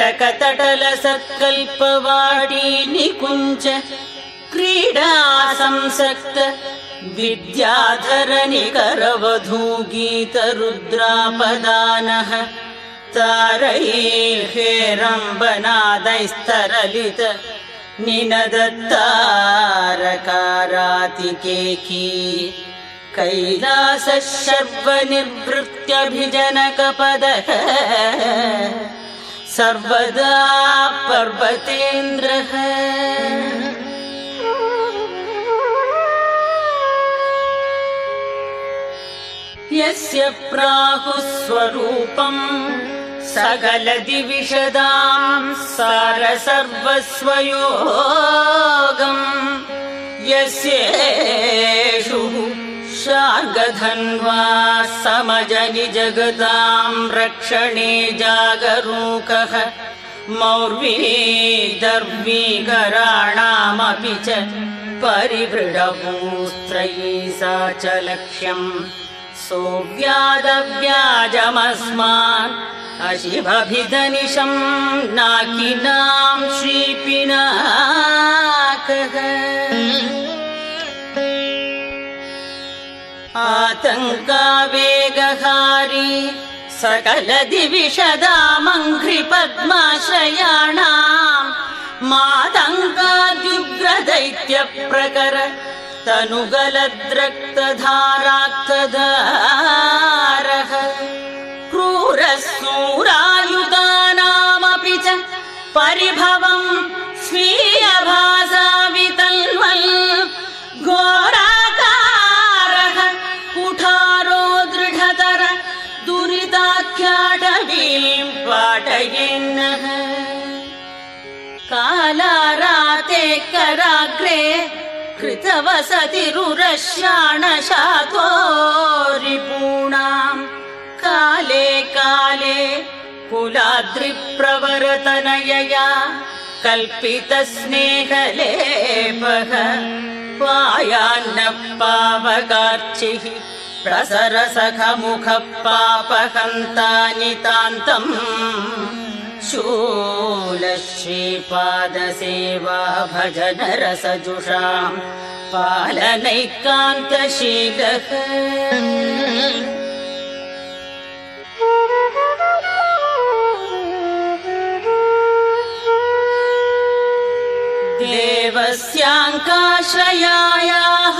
कटकतटलसत्कल्पवाटी निकुञ्च क्रीडा संसक्त गीतरुद्रापदानः तारैर्हेरम्बनादैस्तरलित निनदत्तारकारातिकेकी कैलासः शर्वनिवृत्त्यभिजनकपदः सर्वदा पर्वतेन्द्रः। यस्य प्राहुस्वरूपम् सकलदिविशदाम् सार सर्वस्वयोगम् यस्येषु शार्गधन्वा समजनि जगताम् रक्षणे जागरूकः मौर्वी दर्वीकराणामपि च परिवृढभूस्त्रयी सा च लक्ष्यम् सोऽव्यादव्याजमस्मान् अशिभभिधनिशम् नाकिनाम् श्रीपिनाकः आतङ्कावेगहारी सकलदिविशदामङ्घ्रिपद्माश्रयाणाम् मातङ्काद्युग्रदैत्यप्रकर तनुगलद्रक्तधाराक्तधारः कालाराते कराग्रे कृतवसतिरुरशाणशातो रिपूणाम् काले काले कुलाद्रिप्रवरतनयया कल्पितस्नेहलेपः। पायान्नः पावकार्चिः प्रसरसखमुखः पापहन्तानितान्तम् शूलश्रीपादसेवा भजन रसजुषाम् पालनैकान्तशीलः। देवस्याङ्काश्रयायाः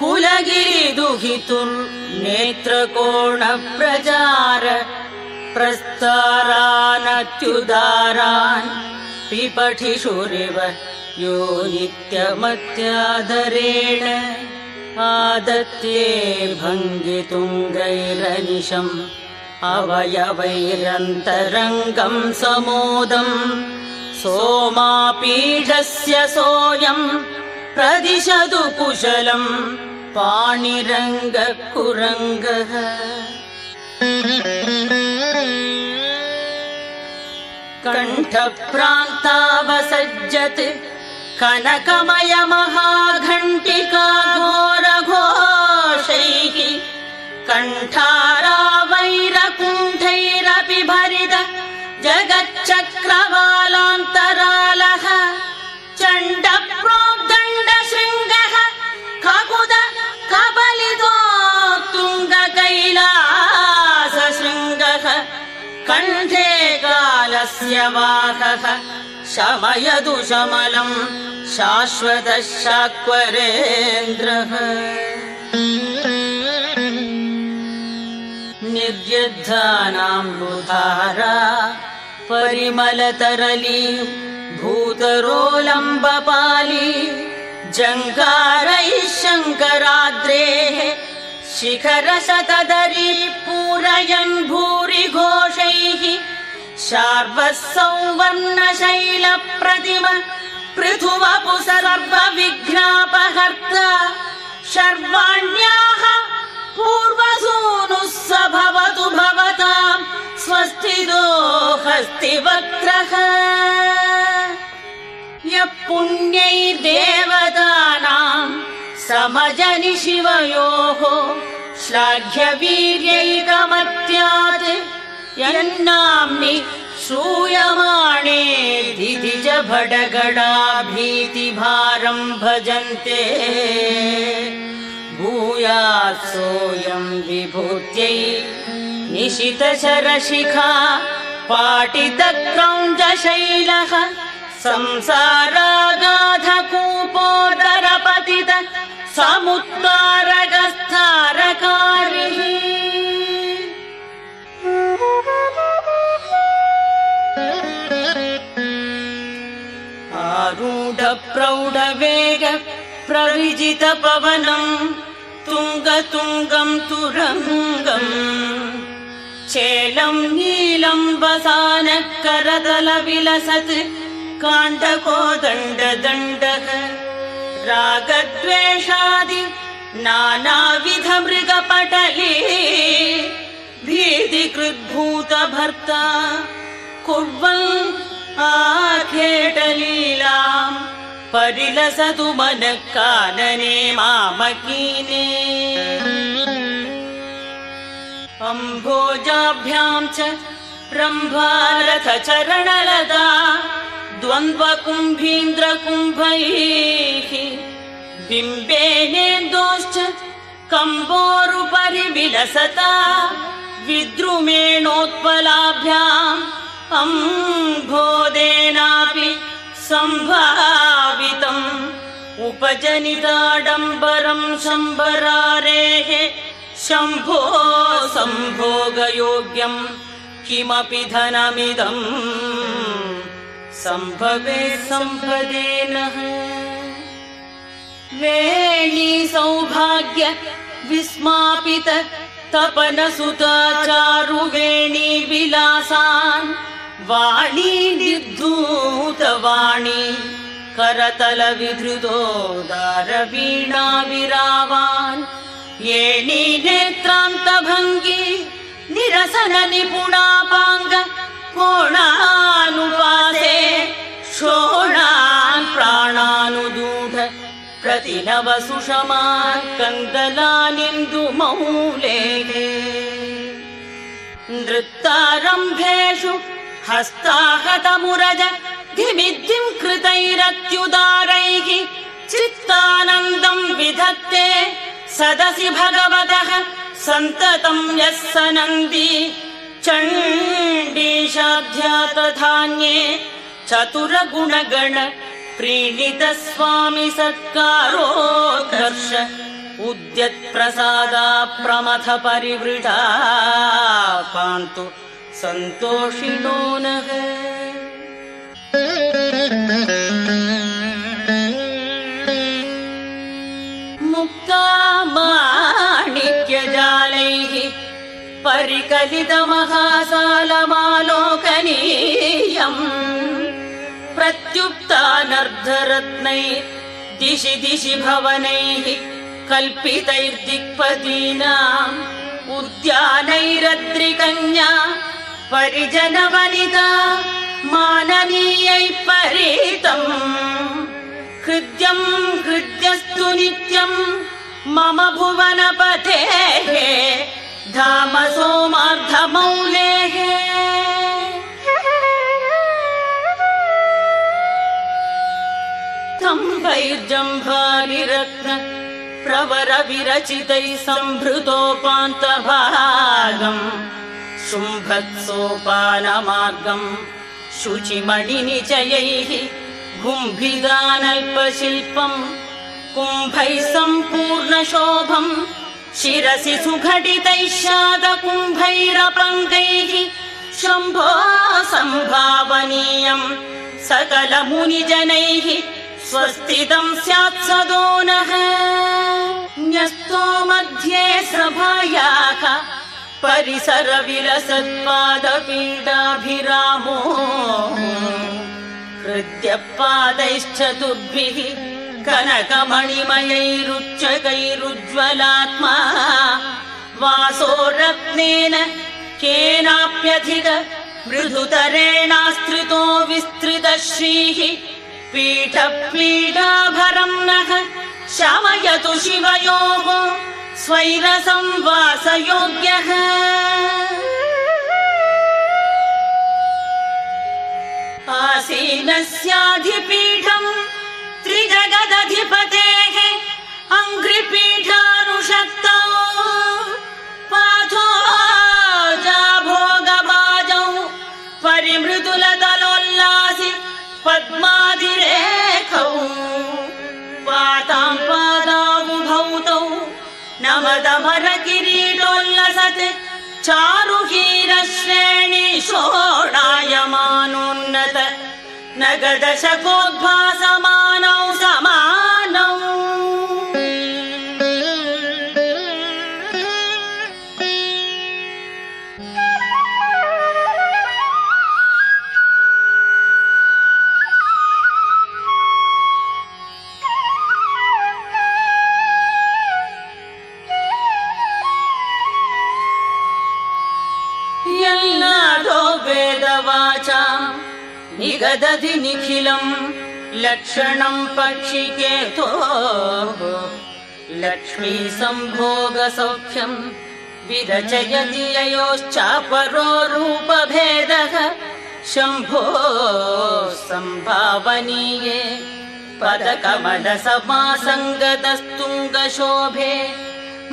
कुलगिरिदुहितुर्नेत्रकोणप्रचार प्रस्तारानत्युदारान् पिपठिषुरिव यो नित्यमत्यादरेण आदत्ते भङ्गितुङ्गैरनिशम् अवयवैरन्तरङ्गम् समोदम् सोमापीठस्य सोऽयम् प्रदिशतु कुशलम् पाणिरङ्गकुरङ्गः कण्ठप्रान्तावसज्जत् कनकमय महाघण्टिका घोरघोषैः। कण्ठारावैरकुण्ठैरपि भरित जगच्चक्रवालान्तरालः। चण्डप्रोद्दण्डशृङ्गः ककुद कबलितो तुङ्गकैलासशृङ्गः कालस्य वाहः शमयतु शमलम् शाश्वतः शाक्वरेन्द्रः। निर्युद्धानाम् बुधारा परिमलतरली भूतरोलम्बपाली जङ्कारैः शङ्कराद्रेः शिखरशतदरी पूरयन् भूरि घोषैः शार्वः सौवर्णशैलप्रतिम पृथुवपु सर्वविघ्नापहर्ता शर्वाण्याः पूर्वसूनुः स भवतु भवताम् स्वस्तिदो हस्तिवक्त्रः। यः पुण्यैर्देवतानाम् समजनि शिवयोः श्लाघ्यवीर्यैकमत्यात् यन्नाम्नि श्रूयमाणे दिदिज भडगडा भीतिभारम् भजन्ते। भूयात्सोऽयम् विभूत्यै निशितशरशिखा पाटितक्रौञ्जशैलः संसारागाधकूपोदरपतित समुत्तारगस्तारकारिः आरूढप्रौढवेग प्रविजितपवनम् तुङ्गतुङ्गम् तुरङ्गम् चेलम् नीलम् वसानः करतल विलसत् काण्डकोदण्डदण्डः। रागद्वेषादि नानाविध मृगपटले कुर्वन् आखेटलीलाम् परिलसतु मनः कानने मामकीने। अम्भोजाभ्याम् च रम्भारथ द्वन्द्वकुम्भीन्द्रकुम्भैः बिम्बेनेन्दोश्च कम्बोरुपरि विलसता विद्रुमेणोत्पलाभ्याम् अम्भोदेनापि सम्भावितम् उपजनिताडम्बरम् शम्बरारेः शम्भो सम्भोगयोग्यम् किमपि धनमिदम् सम्भवे सम्भदे नः। वेणी सौभाग्य विस्मापित तपनसुताचारुवेणी विलासान् वाणी निर्धूतवाणी करतल विधृतोदारवीणा विरावान् येणी नेत्रान्तभङ्गी निरसन निपुणापाङ्ग कोणानुपासे शोणान् प्राणानुदूढ प्रतिनव सुषमान् कन्दलानिन्दुमौलेः नृत्तारम्भेषु हस्ताहतमुरज धिमिद्धिम् कृतैरत्युदारैः चित्तानन्दम् विधत्ते सदसि भगवतः सन्ततम् यः स नन्दी चण्डीशाध्यातधान्ये चतुरगुणगण प्रीणित स्वामि सत्कारोत्कर्ष उद्यत्प्रसादा प्रमथ परिवृढा पान्तु सन्तोषिणो नः। मुक्ता माणिक्यजालैः परिकलितमहासालमालोकनीयम् प्रत्युक्तानर्धरत्नै दिशि दिशि भवनैः कल्पितैर्दिक्पतीनाम् उद्यानैरद्रिकन्या परिजनवनिता माननीयै परितम् हृद्यम् हृद्यस्तु नित्यम् मम भुवनपतेः धाम सोमार्धमौलेः। स्तम्भैर्जम्भारिरत्न प्रवर विरचितैः सम्भृतोपान्तभागम् शुम्भत्सोपानमार्गम् शुचिमणिनिचयैः गुम्भिदानल्पशिल्पम् कुम्भैः सम्पूर्णशोभम् शिरसि सुघटितैः शादकुम्भैरपङ्गैः शम्भो सम्भावनीयम् सकलमुनिजनैः स्वस्तितम् स्यात् सदो नः न्यस्तो मध्ये सभायाः परिसर विलसत्पादपीडाभिरामो हृद्यपादैश्चतुर्भिः कनकमणिमयैरुच्चकैरुज्ज्वलात्मा वासो रत्नेन केनाप्यधिक मृदुतरेणास्त्रितो विस्तृतश्रीः पीठपीडाभरम् नः शमयतु शिवयोः स्वैरसंवासयोग्यः। आसीनस्याधिपीठम् त्रिजगदधिपतेः अङ्घ्रिपीठानुषक्तौ चारुहीरश्रेणी शोणायमानोन्नत निगदधि निखिलम् लक्षणम् पक्षिकेतो। लक्ष्मी सम्भोगसौख्यम् विरचयति ययोश्चापरो रूपभेदः। शम्भो सम्भावनीये पदकमलसमासङ्गतस्तुङ्गशोभे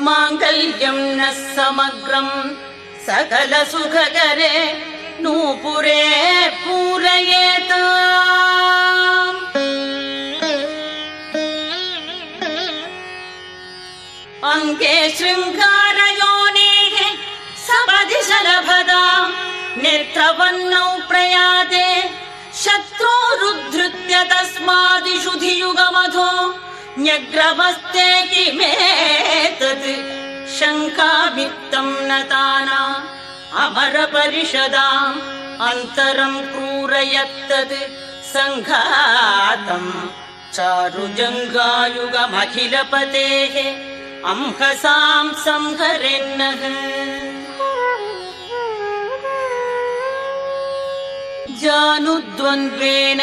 माङ्गल्यम् नः समग्रम् सकलसुखकरे नूपुरे पूरयेत। अङ्गे शृङ्गारयोनेः सपदि शलभदाम् नेत्रवन्नौ प्रयाते शत्रोरुद्धृत्य तस्मादिषु धियुगमधो न्यग्रमस्ते किमेतत् शङ्कामित्तम् नताना अमरपरिषदाम् अन्तरम् क्रूरयत्तत् सङ्घातम्। चारुजङ्गायुगमखिलपतेः अंहसाम् संहरेन्नः। जानुद्वन्द्वेन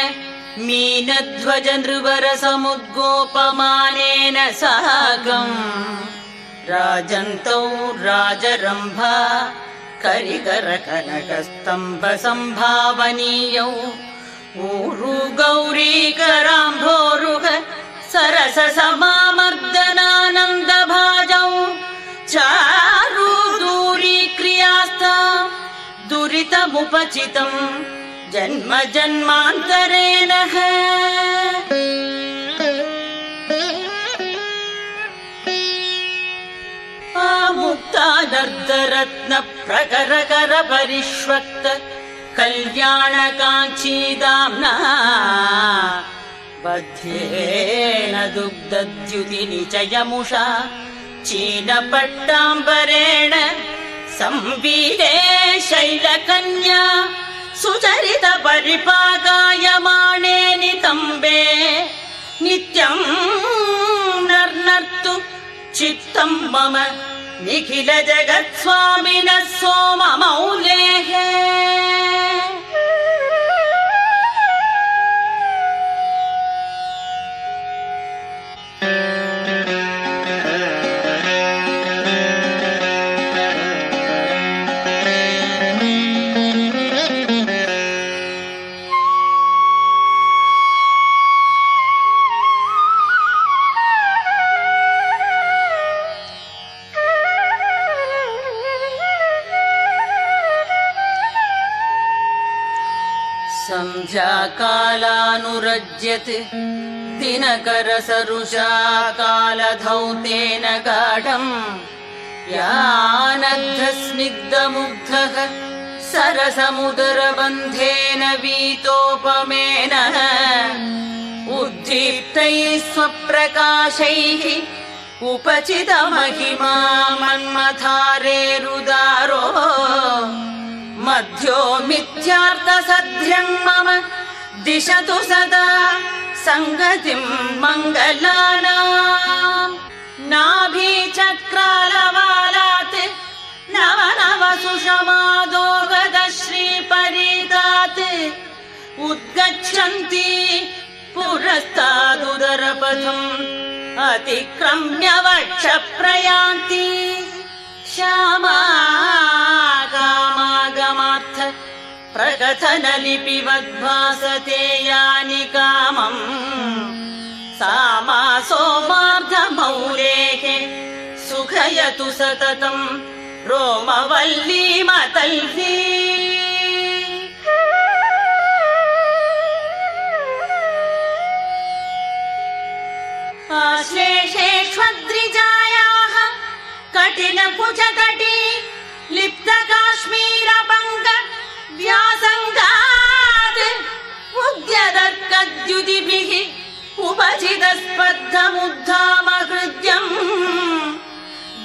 मीनध्वज नृवरसमुद्गोपमानेन साकम् राजन्तौ राजरम्भा करिकर कनकस्तम्भ सम्भावनीयौ ऊरु गौरीकराम्भोरुह सरस समामर्दनानन्दभाजौ। चारु दूरीक्रियास्ता दुरितमुपचितम् जन्म जन्मान्तरेण मुक्तादर्दरत्न प्रकरकर परिष्वक्त कल्याणकाञ्चीदाम्ना बध्येन दुग्धद्युतिनि च यमुषा चीनपट्टाम्बरेण संवीरे शैलकन्या सुचरित परिपागायमाणे नितम्बे नित्यम् नर्नर्तु चित्तम् मम निखिल जगत्स्वामिनः सोममौलेः सन्ध्याकालानुरज्यत् दिनकरसरुषा कालधौतेन गाढम्। यानद्धस्निग्धमुग्धः सरसमुदरबन्धेन वीतोपमेन। उद्दीप्तैः स्वप्रकाशैः उपचितमहिमा मन्मथारेरुदारो मध्यो मिथ्यार्थसध्यम् मम दिशतु सदा सङ्गतिम् मङ्गलानाम् नाभीचक्रालवालात् नव नव सुषमादोगद श्रीपरीतात् उद्गच्छन्ति पुरस्तादुदरपथम् अतिक्रम्य वक्ष प्रयान्ति। कामागमार्थ प्रकथनलिपिवद्भासते यानि कामम् सा सोमार्धमौलेः सुखयतु सततम् रोमवल्लीमतल्ली आश्लेषेष्वद्रिजायाः उद्यदर्कद्युतिभिः उपचितस्पर्धमुद्धामहृद्यम्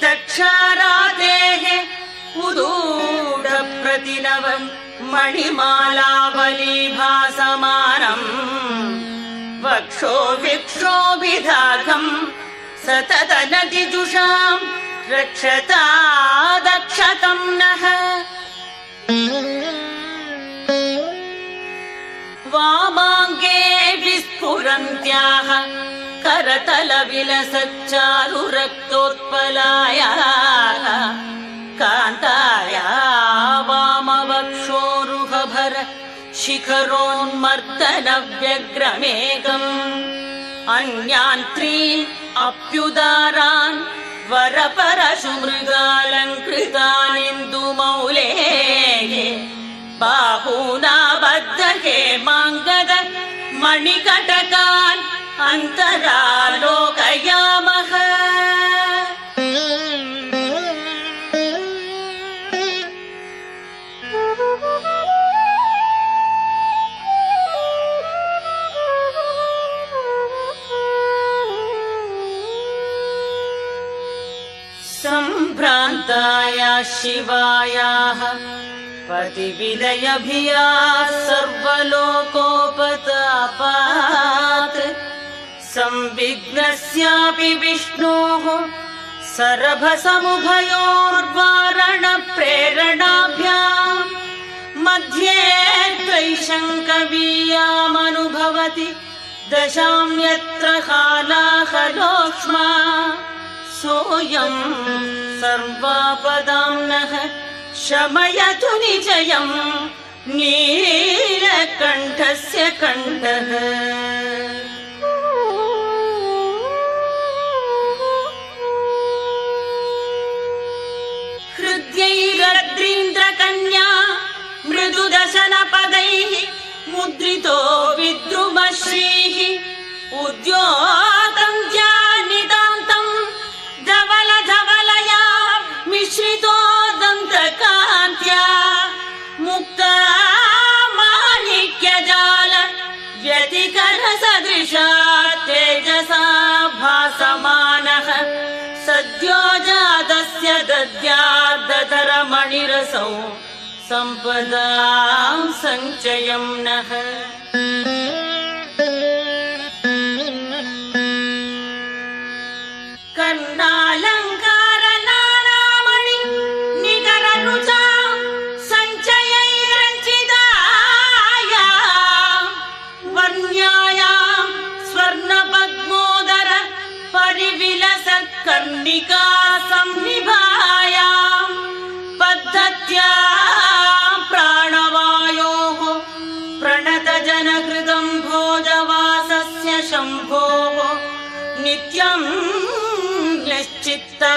दक्षारातेः उदूढप्रतिनवम् मणिमालावलीभासमानम् वक्षो विक्षोभिधाघम् सततनतिजुषाम् रक्षता दक्षतम् नः वामाङ्गे विस्फुरन्त्याः करतलविलसच्चारु रक्तोत्पलाया कान्ताया वामवक्षोरुहभर शिखरोन्मर्दनव्यग्रमेकम् अन्यान् त्रीन् अप्युदारान् वरपरशुमृगालङ्कृतानिन्दुमौलेः बाहूना बद्ध हेमाङ्गद मणिकटकान् अन्तरालोकयामः। सम्भ्रान्ताया शिवायाः पतिविलयभिया सर्वलोकोपतापात् संविघ्नस्यापि विष्णोः सरभसमुभयोर्वारणप्रेरणाभ्याम् मध्ये त्रैशङ्कवीयामनुभवति दशाम्यत्र कालाहलोक्ष्मा सोऽयम् सर्वापदाम्नः शमयतु निजयम् नीलकण्ठस्य कण्ठः। हृद्यैरद्रीन्द्रकन्या मृदुदशनपदैः मुद्रितो विद्रुमश्रीः उद्योतम् सम्पदाम् सञ्चयम् नः। कर्णालङ्कार नानामणि निकररुचा सञ्चयैरञ्चिताया वर्ण्यायाम् स्वर्णपद्मोदर परिविलसत्कर्णिका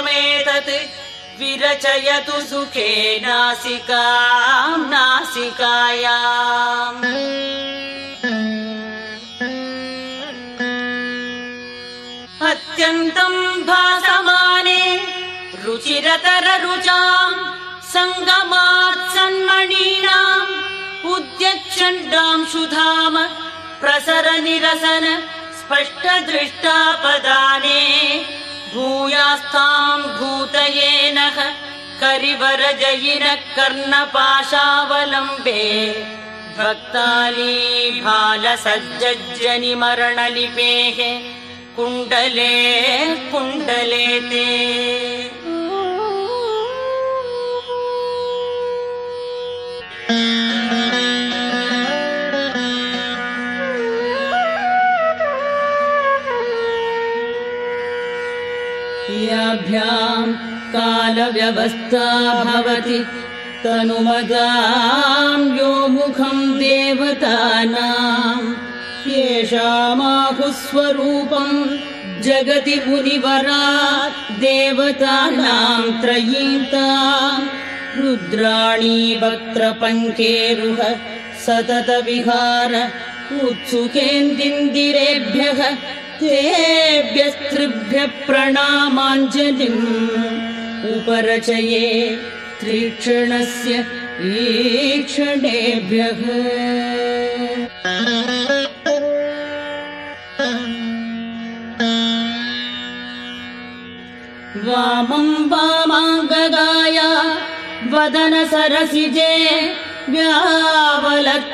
निश्चित्तमेतत् विरचयतु सुखे नासिकाम् नासिकायाम्। अत्यन्तम् भासमाने रुचिरतररुचाम् सङ्गमात् सन्मणीनाम् उद्यच्छण्डाम् सुधाम प्रसर निरसन स्पष्टदृष्टापदाने भूयास्ताम् भूतये नः करिवरजयिनः कर्णपाशावलम्बे। भक्ताली भालसज्जनि मरणलिपेः। कुण्डले कुण्डले ते कालव्यवस्था भवति। तनुमदाम् यो मुखम् देवतानाम् येषामाहुस्वरूपम् जगति मुनिवरा देवतानाम् त्रयीताम् रुद्राणी वक्त्रपङ्केरुह सततविहार। उत्सुकेन्दिन्दिरेभ्यः तेभ्यस्त्रिभ्यः प्रणामाञ्जलिम् उपरचये त्रीक्षणस्य ईक्षणेभ्यः वामम् वामाङ्गगाय वदन सरसिजे व्यावलद्वल्लभाय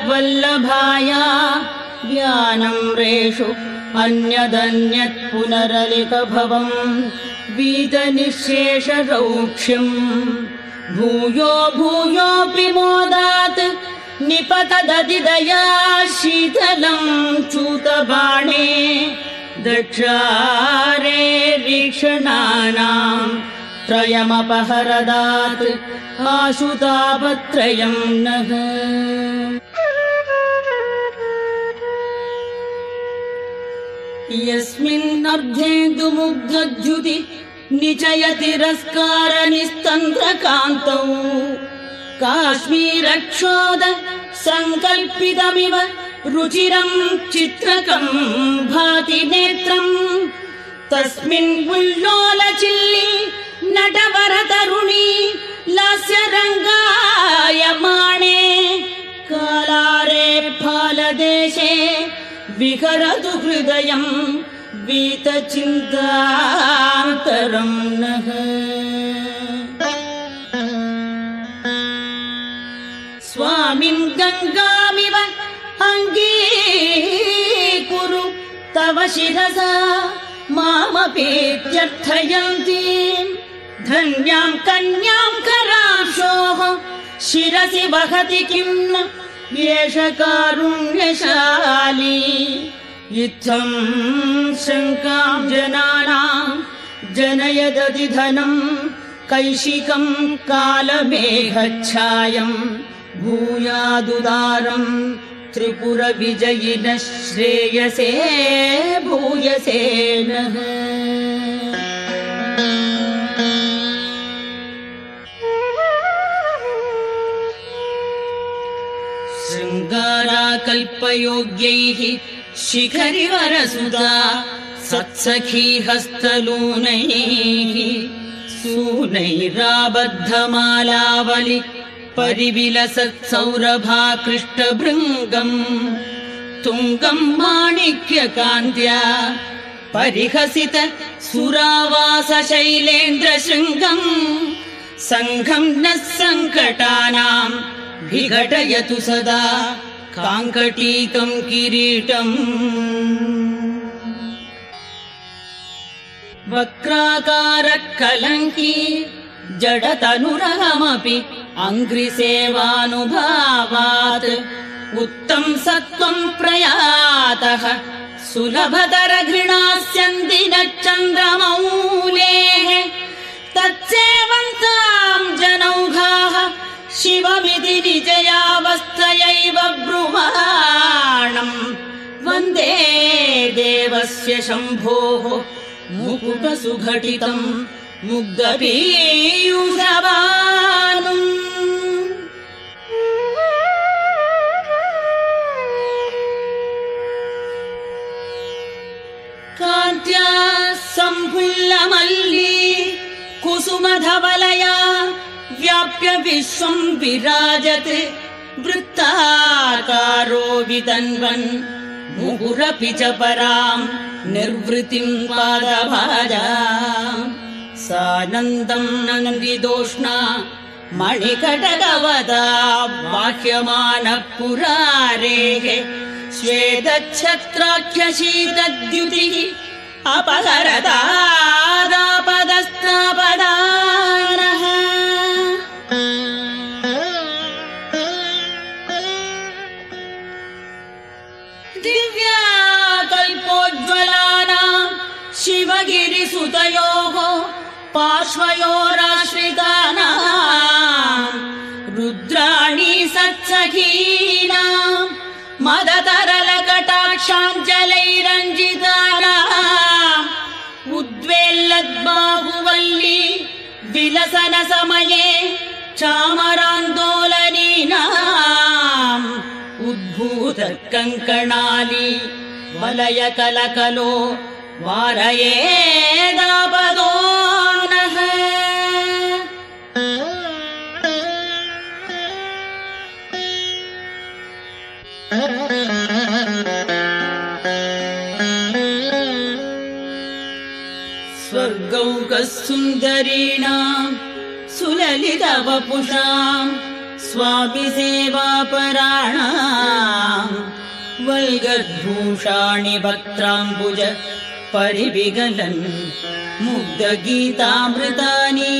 व्यानम्रेषु अन्यदन्यत् पुनरलिकभवम् वीतनिःशेषरौक्ष्यम् भूयो भूयोऽपि मोदात् निपतदतिदया शीतलम् चूतबाणे दक्षारे रीक्षणानाम् त्रयमपहरदात् आशुतापत्रयम् नः यस्मिन्नर्धेन्दुमुग्धद्युति निचयतिरस्कार निस्तन्त्रकान्तौ काश्मीरक्षोद सङ्कल्पितमिव रुचिरम् चित्रकम् भाति नेत्रम् तस्मिन् उल्लोलचिल्ली नटवरतरुणी लास्यरङ्गायमाणे। कालारे फालदेशे विहरतु हृदयम् वीतचिन्तान्तरम् नः। स्वामिन् गङ्गामिव अङ्गीकुरु तव शिरसा मामपीत्यर्थयन्ती। धन्याम् कन्याम् करांशोः शिरसि वहति किम् न एष कारुण्यशाली इत्थम् शङ्काम् जनानाम् जनयदति धनम् कैशिकम् कालमेघच्छायम् भूयादुदारम् त्रिपुरविजयिनः श्रेयसे भूयसे नः शृङ्गाराकल्पयोग्यैः शिखरिवरसुधा सत्सखी हस्तलूनैः सूनैराबद्धमालावलि परिविलसत्सौरभाकृष्टभृङ्गम् तुङ्गम् माणिक्यकान्त्या परिहसित सुरावासशैलेन्द्रशृङ्गम् सङ्घम् नः सङ्कटानाम् विघटयतु सदा काङ्कटीकम् किरीटम्। वक्राकारः कलङ्की जडतनुरहमपि अङ्घ्रिसेवानुभावात्। उत्तम् सत्त्वम् प्रयातः सुलभतर घृणास्यन्ति न चन्द्रमौलेः तत्सेवन्ताम् जनौघाः शिवमिति निजयावस्थयैव देवस्य शम्भोः मुकुटसुघटितम् मुग्धपीयूषवानुम्। कान्त्या सम्फुल्लमल्ली कुसुमधवलया व्याप्य विश्वम् विराजते वृत्ताकारो वितन्वन् मुहुरपि च पराम् निर्वृतिम् पादभाजा। सानन्दम् नन्दिदोष्णा मणिकटकवदा बाह्यमानः पुरारेः श्वेतच्छत्राख्यशीतद्युतिः अपहरदादापदस्तापदानः शिवगिरिसुतयोः पार्श्वयोराश्रितानाम्। रुद्राणि सत्सखीनाम्। मदतरलकटाक्षाञ्जलैरञ्जितानाम्। उद्वेल्लद्बाहुवल्ली विलसन समये चामरान्दोलनीनाम्। उद्भूत कङ्कणाली वारयेदापदो नः। स्वर्गौकः सुन्दरीणाम् सुललितवपुषाम् स्वापि सेवापराणाम् वल्गद्भूषाणि वक्त्राम्बुज परिविगलन् मुग्धगीतामृतानि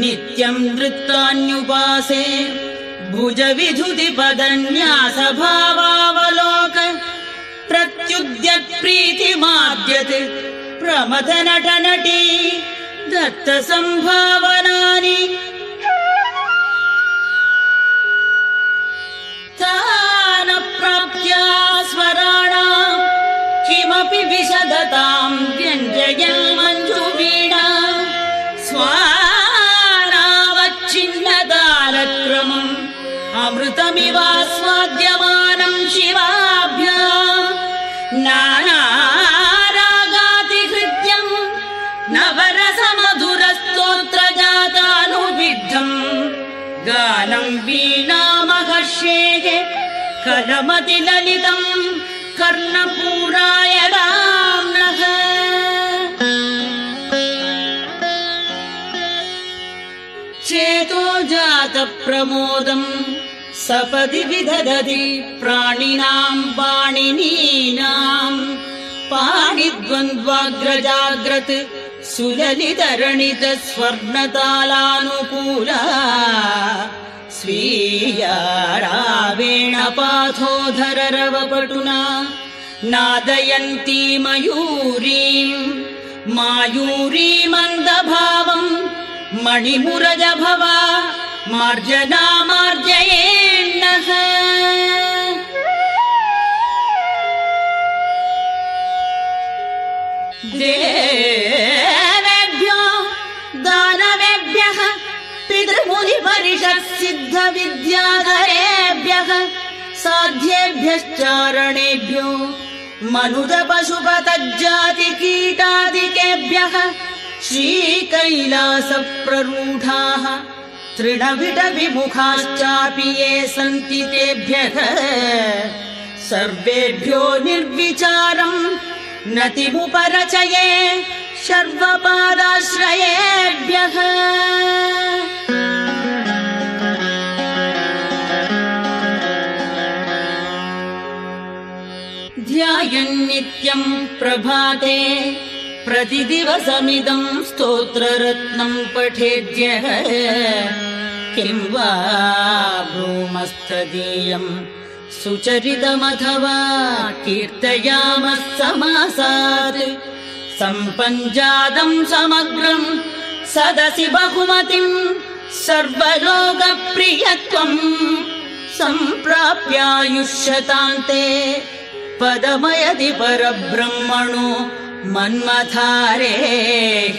नित्यम् नृत्तान्युपासे भुज विधुतिपदन्यासभावावलोक प्रत्युद्यत्प्रीतिमाद्यत् प्रमथ नट नटी स्वराणाम् किमपि विशदताम् व्यञ्जयन् मञ्जुवीणा। स्वानावच्छिन्नतालक्रमम् अमृतमिवास्वाद्यमानम् शिवाभ्याम् नानारागातिहृद्यम् नवरसमधुरस्तोत्रजातानुविद्धम्। गानम् वीणामहर्षेः कलमतिललितम् कर्णपूराय नः चेतो जातप्रमोदम् सपदि विदधति प्राणिनाम् पाणिनीनाम् पाणिद्वन्द्वाग्रजाग्रत् सुललितरणित स्वर्णतालानुकूला स्वीया रावेण नादयन्ती मयूरीम् मायूरीमन्दभावम् मणिमुरज भवा मार्जना सिद्धविद्याधरेभ्यः साध्येभ्यश्चारणेभ्यो मनुज पशुपतज्जाति कीटादिकेभ्यः श्रीकैलासप्ररूढाः तृणविटविमुखाश्चापि ये सन्ति तेभ्यः। सर्वेभ्यो निर्विचारम् नतिमुपरचये शर्वपादाश्रयेभ्यः ध्यायन्नित्यम् प्रभाते प्रतिदिवसमिदम् स्तोत्ररत्नम् पठेद्यः। किम् वा भ्रूमस्तदीयम् सुचरितमथवा कीर्तयामः समासात्। सम्पञ्जातम् समग्रम् सदसि बहुमतिम् सर्वलोकप्रियत्वम् सम्प्राप्यायुष्यतान्ते पदमयति परब्रह्मणो मन्मथारेः